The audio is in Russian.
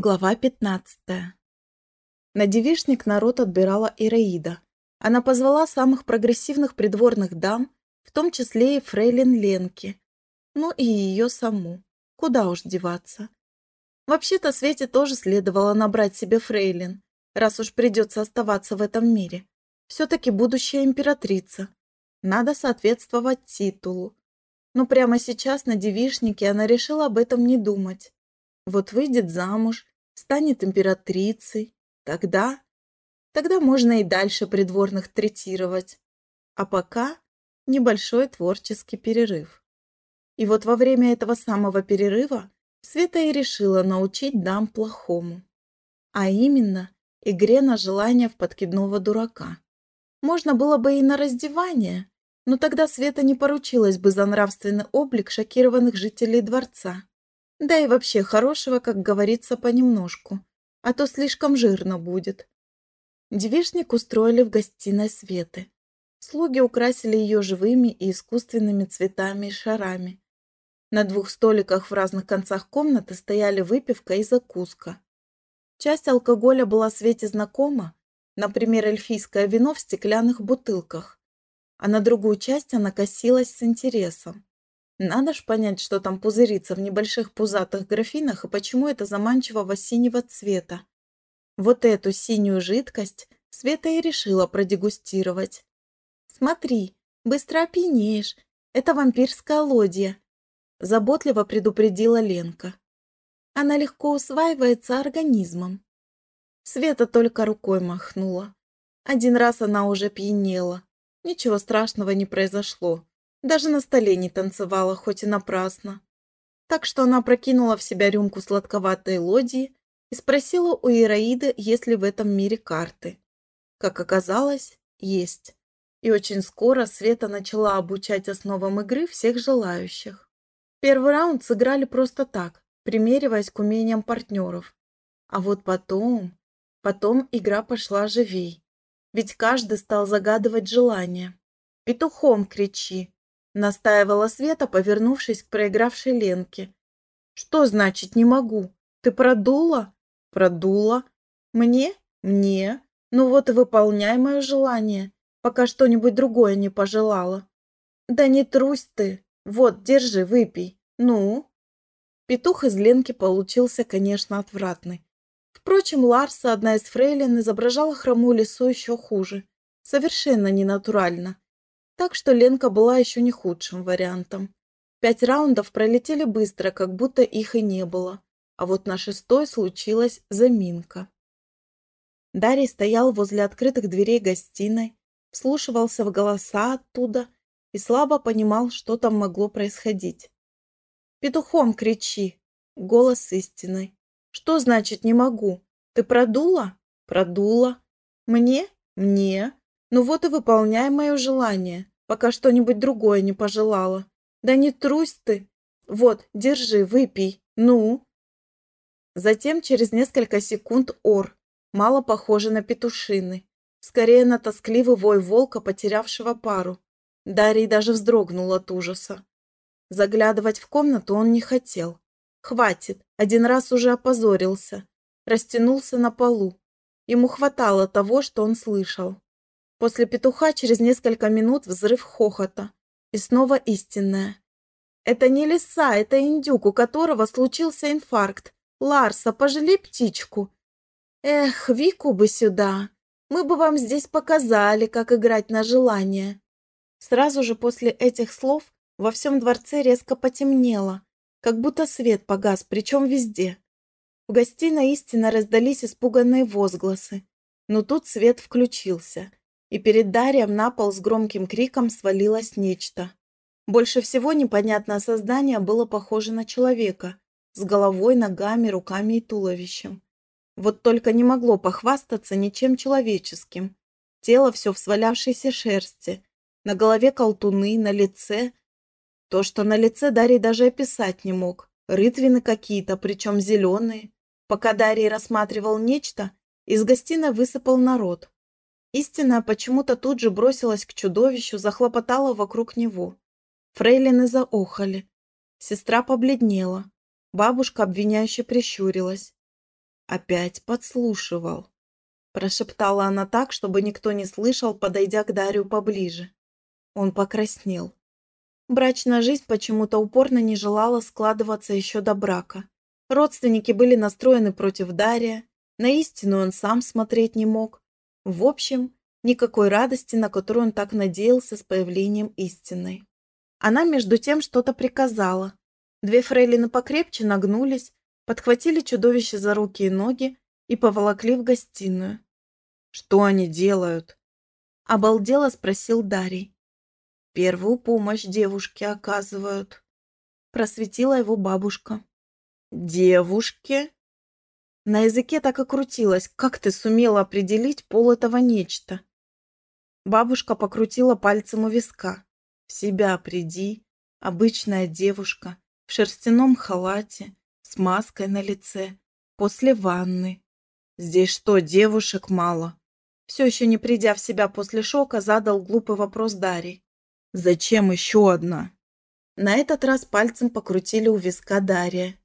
Глава 15. На девишник народ отбирала Ираида. Она позвала самых прогрессивных придворных дам, в том числе и фрейлин Ленки, ну и ее саму. Куда уж деваться. Вообще-то Свете тоже следовало набрать себе фрейлин, раз уж придется оставаться в этом мире. Все-таки будущая императрица. Надо соответствовать титулу. Но прямо сейчас на девишнике она решила об этом не думать. Вот выйдет замуж, станет императрицей. Тогда... Тогда можно и дальше придворных третировать. А пока небольшой творческий перерыв. И вот во время этого самого перерыва Света и решила научить дам плохому. А именно, игре на желание в подкидного дурака. Можно было бы и на раздевание, но тогда Света не поручилась бы за нравственный облик шокированных жителей дворца. Да и вообще хорошего, как говорится, понемножку, а то слишком жирно будет. Девишник устроили в гостиной Светы. Слуги украсили ее живыми и искусственными цветами и шарами. На двух столиках в разных концах комнаты стояли выпивка и закуска. Часть алкоголя была Свете знакома, например, эльфийское вино в стеклянных бутылках, а на другую часть она косилась с интересом. Надо ж понять, что там пузырится в небольших пузатых графинах и почему это заманчивого синего цвета. Вот эту синюю жидкость Света и решила продегустировать. «Смотри, быстро опьянеешь. Это вампирская лодья», – заботливо предупредила Ленка. «Она легко усваивается организмом». Света только рукой махнула. Один раз она уже пьянела. Ничего страшного не произошло. Даже на столе не танцевала, хоть и напрасно. Так что она прокинула в себя рюмку сладковатой лодии и спросила у Ираиды, есть ли в этом мире карты. Как оказалось, есть. И очень скоро Света начала обучать основам игры всех желающих. Первый раунд сыграли просто так, примериваясь к умениям партнеров. А вот потом... Потом игра пошла живей. Ведь каждый стал загадывать желание. «Петухом кричи!» Настаивала Света, повернувшись к проигравшей Ленке. «Что значит не могу? Ты продула?» «Продула. Мне? Мне. Ну вот и выполняй мое желание, пока что-нибудь другое не пожелала». «Да не трусь ты. Вот, держи, выпей. Ну?» Петух из Ленки получился, конечно, отвратный. Впрочем, Ларса, одна из фрейлин, изображала хромую лису еще хуже. Совершенно ненатурально. Так что Ленка была еще не худшим вариантом. Пять раундов пролетели быстро, как будто их и не было. А вот на шестой случилась заминка. Дарий стоял возле открытых дверей гостиной, вслушивался в голоса оттуда и слабо понимал, что там могло происходить. «Петухом кричи!» — голос истиной. «Что значит не могу? Ты продула?» «Продула. Мне? Мне. Ну вот и выполняй мое желание пока что-нибудь другое не пожелала. Да не трусь ты. Вот, держи, выпей. Ну. Затем через несколько секунд ор, мало похожий на петушины. Скорее на тоскливый вой волка, потерявшего пару. Дарий даже вздрогнул от ужаса. Заглядывать в комнату он не хотел. Хватит, один раз уже опозорился. Растянулся на полу. Ему хватало того, что он слышал. После петуха через несколько минут взрыв хохота. И снова истинная. Это не лиса, это индюк, у которого случился инфаркт. Ларса, пожалей птичку. Эх, Вику бы сюда. Мы бы вам здесь показали, как играть на желание. Сразу же после этих слов во всем дворце резко потемнело, как будто свет погас, причем везде. В гостиной истинно раздались испуганные возгласы, но тут свет включился, и перед Дарием на пол с громким криком свалилось нечто. Больше всего непонятное создание было похоже на человека, с головой, ногами, руками и туловищем. Вот только не могло похвастаться ничем человеческим. Тело все в свалявшейся шерсти, на голове колтуны, на лице. То, что на лице Дарий даже описать не мог. Рытвины какие-то, причем зеленые. Пока Дарий рассматривал нечто, из гостиной высыпал народ. Истина почему-то тут же бросилась к чудовищу, захлопотала вокруг него. Фрейлины заохали. Сестра побледнела. Бабушка обвиняюще прищурилась. опять подслушивал. Прошептала она так, чтобы никто не слышал, подойдя к Дарью поближе. Он покраснел. Брачная жизнь почему-то упорно не желала складываться еще до брака. Родственники были настроены против Дария, на истину он сам смотреть не мог. В общем, никакой радости, на которую он так надеялся с появлением истины. Она между тем что-то приказала. Две фрейлины покрепче нагнулись, подхватили чудовище за руки и ноги и поволокли в гостиную. «Что они делают?» Обалдело спросил Дарий. «Первую помощь девушке оказывают», просветила его бабушка. «Девушке?» На языке так и крутилось. Как ты сумела определить пол этого нечто? Бабушка покрутила пальцем у виска. В себя приди. Обычная девушка. В шерстяном халате. С маской на лице. После ванны. Здесь что, девушек мало? Все еще не придя в себя после шока, задал глупый вопрос Дарьи. Зачем еще одна? На этот раз пальцем покрутили у виска Дарья